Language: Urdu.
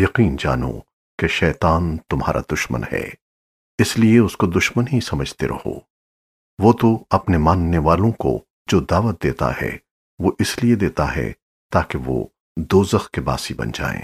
یقین جانو کہ شیطان تمہارا دشمن ہے، اس لیے اس کو دشمن ہی سمجھتے رہو۔ وہ تو اپنے ماننے والوں کو جو دعوت دیتا ہے، وہ اس لیے دیتا ہے تاکہ وہ دوزخ کے باسی بن جائیں۔